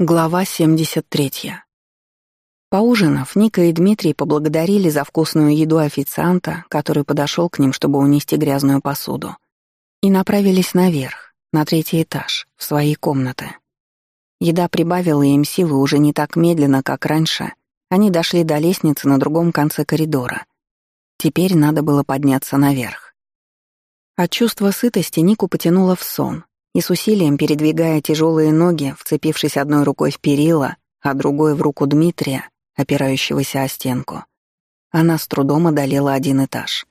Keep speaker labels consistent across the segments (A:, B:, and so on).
A: Глава 73. Поужинав, Ника и Дмитрий поблагодарили за вкусную еду официанта, который подошел к ним, чтобы унести грязную посуду, и направились наверх, на третий этаж, в свои комнаты. Еда прибавила им силы уже не так медленно, как раньше. Они дошли до лестницы на другом конце коридора. Теперь надо было подняться наверх. От чувства сытости Нику потянуло в сон, и с усилием передвигая тяжелые ноги, вцепившись одной рукой в перила, а другой в руку Дмитрия, опирающегося о стенку, она с трудом одолела один этаж.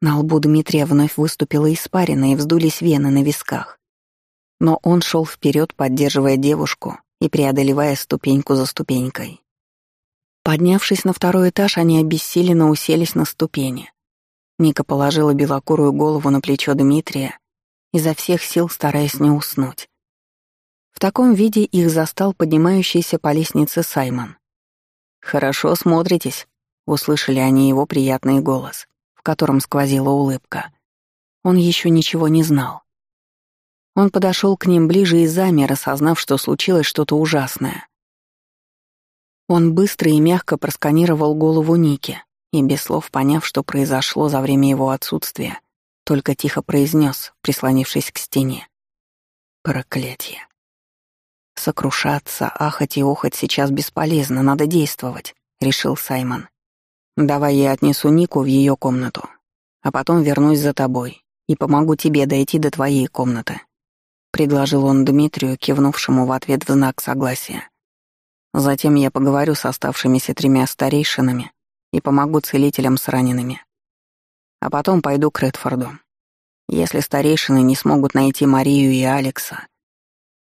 A: На лбу Дмитрия вновь выступила испарина и вздулись вены на висках. Но он шел вперед, поддерживая девушку и преодолевая ступеньку за ступенькой. Поднявшись на второй этаж, они обессиленно уселись на ступени. Ника положила белокурую голову на плечо Дмитрия изо всех сил стараясь не уснуть. В таком виде их застал поднимающийся по лестнице Саймон. «Хорошо смотритесь», — услышали они его приятный голос, в котором сквозила улыбка. Он еще ничего не знал. Он подошел к ним ближе и замер, осознав, что случилось что-то ужасное. Он быстро и мягко просканировал голову Ники и, без слов поняв, что произошло за время его отсутствия, только тихо произнес, прислонившись к стене. Проклятие. Сокрушаться, ахать и охать сейчас бесполезно, надо действовать, решил Саймон. Давай я отнесу Нику в ее комнату, а потом вернусь за тобой и помогу тебе дойти до твоей комнаты, предложил он Дмитрию, кивнувшему в ответ в знак согласия. Затем я поговорю с оставшимися тремя старейшинами и помогу целителям с ранеными а потом пойду к Редфорду. Если старейшины не смогут найти Марию и Алекса,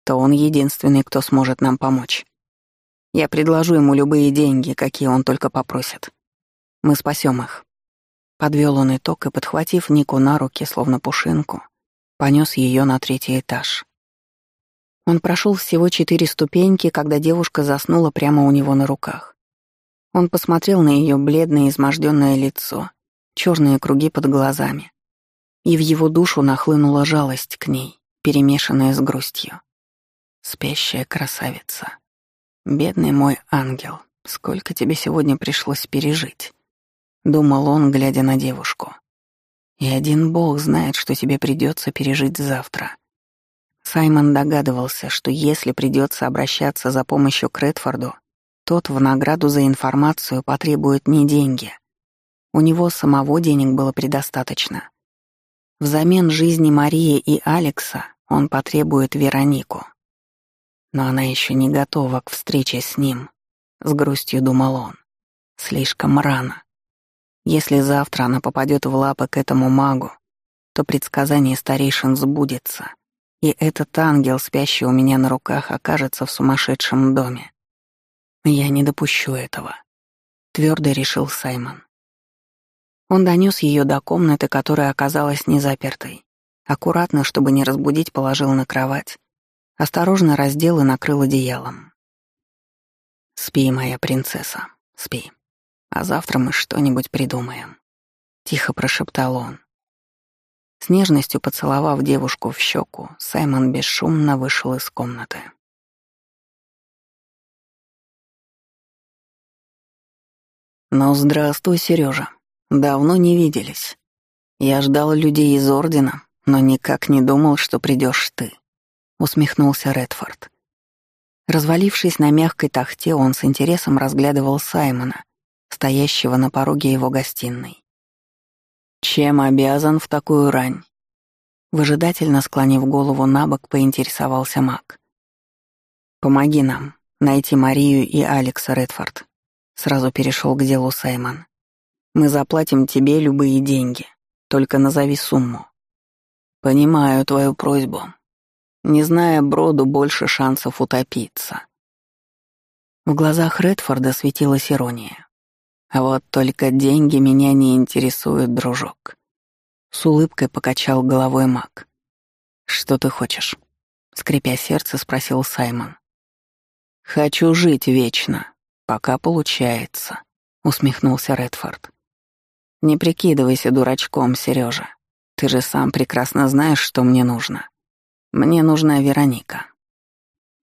A: то он единственный, кто сможет нам помочь. Я предложу ему любые деньги, какие он только попросит. Мы спасем их. Подвел он итог и, подхватив Нику на руки, словно пушинку, понес ее на третий этаж. Он прошел всего четыре ступеньки, когда девушка заснула прямо у него на руках. Он посмотрел на ее бледное, изможденное лицо черные круги под глазами. И в его душу нахлынула жалость к ней, перемешанная с грустью. Спящая красавица. Бедный мой ангел, сколько тебе сегодня пришлось пережить. Думал он, глядя на девушку. И один бог знает, что тебе придется пережить завтра. Саймон догадывался, что если придется обращаться за помощью к Редфорду, тот в награду за информацию потребует не деньги, у него самого денег было предостаточно. Взамен жизни Марии и Алекса он потребует Веронику. Но она еще не готова к встрече с ним, с грустью думал он. Слишком рано. Если завтра она попадет в лапы к этому магу, то предсказание старейшин сбудется, и этот ангел, спящий у меня на руках, окажется в сумасшедшем доме. Я не допущу этого, твердо решил Саймон. Он донес ее до комнаты, которая оказалась незапертой. Аккуратно, чтобы не разбудить, положил на кровать. Осторожно раздел и накрыл одеялом. «Спи, моя принцесса, спи. А завтра мы что-нибудь придумаем», — тихо прошептал он. С нежностью поцеловав девушку в щеку, Саймон бесшумно вышел из комнаты. «Ну, здравствуй, Сережа. Давно не виделись. Я ждал людей из Ордена, но никак не думал, что придешь ты», — усмехнулся Редфорд. Развалившись на мягкой тахте, он с интересом разглядывал Саймона, стоящего на пороге его гостиной. «Чем обязан в такую рань?» Выжидательно склонив голову на бок, поинтересовался маг. «Помоги нам найти Марию и Алекса Редфорд», — сразу перешел к делу Саймон. Мы заплатим тебе любые деньги. Только назови сумму. Понимаю твою просьбу. Не зная броду, больше шансов утопиться. В глазах Редфорда светилась ирония. А вот только деньги меня не интересуют, дружок. С улыбкой покачал головой маг. «Что ты хочешь?» — скрипя сердце, спросил Саймон. «Хочу жить вечно, пока получается», — усмехнулся Редфорд. Не прикидывайся дурачком, Сережа. Ты же сам прекрасно знаешь, что мне нужно. Мне нужна Вероника.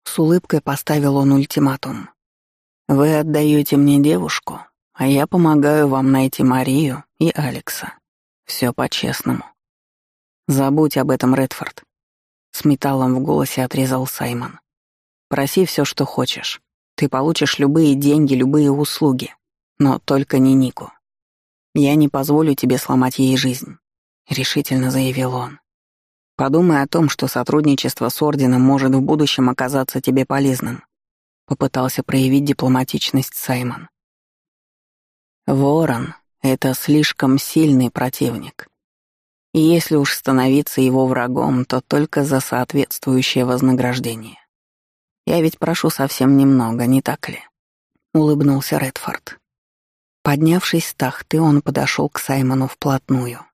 A: С улыбкой поставил он ультиматум. «Вы отдаете мне девушку, а я помогаю вам найти Марию и Алекса. Все по-честному. Забудь об этом, Редфорд. С металлом в голосе отрезал Саймон. Проси все, что хочешь. Ты получишь любые деньги, любые услуги. Но только не Нику. Я не позволю тебе сломать ей жизнь, решительно заявил он. Подумай о том, что сотрудничество с Орденом может в будущем оказаться тебе полезным. Попытался проявить дипломатичность Саймон. Ворон — это слишком сильный противник. И если уж становиться его врагом, то только за соответствующее вознаграждение. Я ведь прошу совсем немного, не так ли? Улыбнулся Редфорд. Поднявшись с тахты, он подошел к Саймону вплотную.